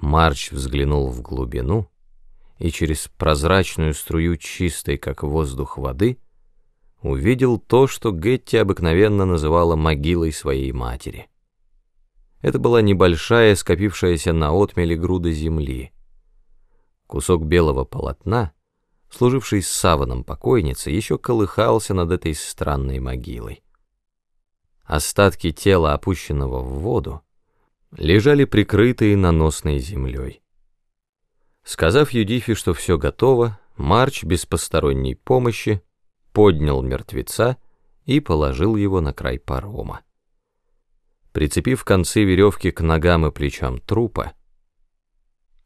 Марч взглянул в глубину и через прозрачную струю чистой, как воздух воды, увидел то, что Гетти обыкновенно называла могилой своей матери. Это была небольшая, скопившаяся на отмеле груда земли. Кусок белого полотна, служивший саваном покойницы, еще колыхался над этой странной могилой. Остатки тела, опущенного в воду, лежали прикрытые наносной землей. Сказав Юдифе, что все готово, Марч без посторонней помощи поднял мертвеца и положил его на край парома. Прицепив концы веревки к ногам и плечам трупа,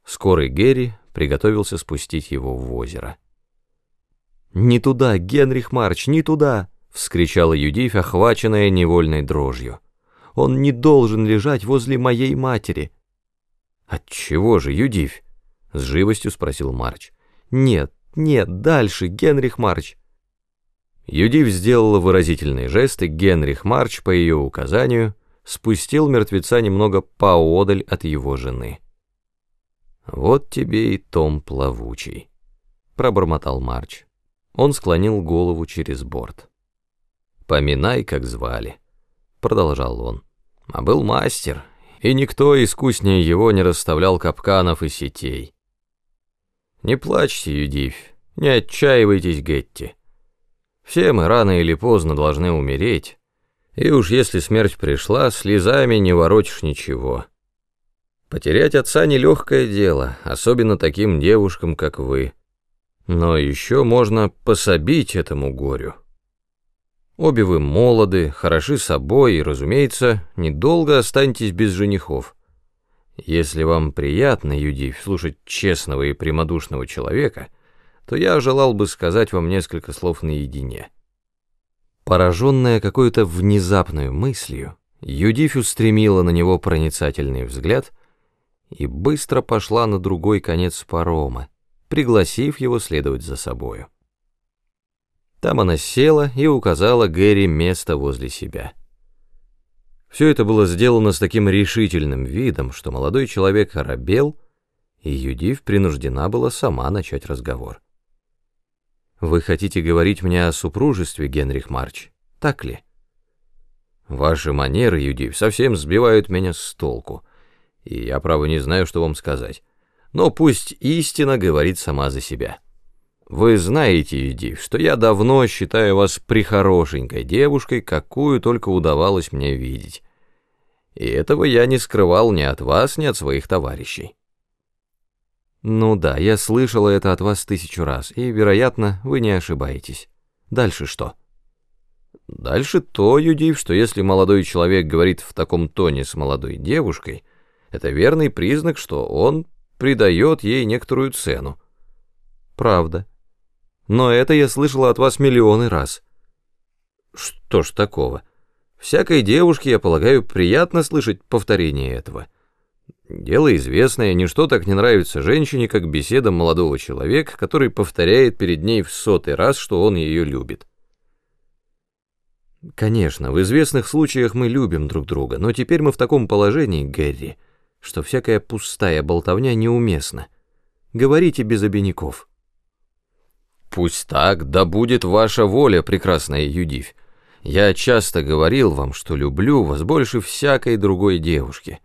скорый Герри приготовился спустить его в озеро. «Не туда, Генрих Марч, не туда!» — вскричала Юдифь, охваченная невольной дрожью. Он не должен лежать возле моей матери. Отчего же, Юдивь? С живостью спросил Марч. Нет, нет, дальше, Генрих Марч. Юдивь сделала выразительный жест, и Генрих Марч, по ее указанию, спустил мертвеца немного поодаль от его жены. «Вот тебе и том плавучий», — пробормотал Марч. Он склонил голову через борт. «Поминай, как звали» продолжал он. А был мастер, и никто искуснее его не расставлял капканов и сетей. Не плачьте, Юдивь, не отчаивайтесь, Гетти. Все мы рано или поздно должны умереть, и уж если смерть пришла, слезами не воротишь ничего. Потерять отца нелегкое дело, особенно таким девушкам, как вы. Но еще можно пособить этому горю. Обе вы молоды, хороши собой и, разумеется, недолго останетесь без женихов. Если вам приятно, Юдив, слушать честного и прямодушного человека, то я желал бы сказать вам несколько слов наедине. Пораженная какой-то внезапной мыслью, Юдифь устремила на него проницательный взгляд и быстро пошла на другой конец парома, пригласив его следовать за собою. Там она села и указала Гэри место возле себя. Все это было сделано с таким решительным видом, что молодой человек оробел, и Юдив принуждена была сама начать разговор. «Вы хотите говорить мне о супружестве, Генрих Марч, так ли?» «Ваши манеры, Юдив, совсем сбивают меня с толку, и я, право, не знаю, что вам сказать. Но пусть истина говорит сама за себя». Вы знаете, Эдив, что я давно считаю вас прихорошенькой девушкой, какую только удавалось мне видеть. И этого я не скрывал ни от вас, ни от своих товарищей. Ну да, я слышала это от вас тысячу раз, и, вероятно, вы не ошибаетесь. Дальше что? Дальше то, Юдив, что если молодой человек говорит в таком тоне с молодой девушкой, это верный признак, что он придает ей некоторую цену. Правда. Но это я слышала от вас миллионы раз. Что ж такого? Всякой девушке, я полагаю, приятно слышать повторение этого. Дело известное, ничто так не нравится женщине, как беседа молодого человека, который повторяет перед ней в сотый раз, что он ее любит. Конечно, в известных случаях мы любим друг друга, но теперь мы в таком положении, Гэри, что всякая пустая болтовня неуместна. Говорите без обиняков. Пусть так, да будет ваша воля, прекрасная Юдивь. Я часто говорил вам, что люблю вас больше всякой другой девушки.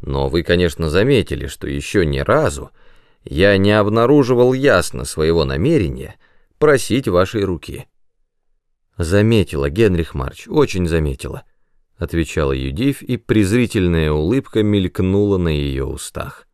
Но вы, конечно, заметили, что еще ни разу я не обнаруживал ясно своего намерения просить вашей руки. Заметила, Генрих Марч, очень заметила, отвечала Юдивь, и презрительная улыбка мелькнула на ее устах.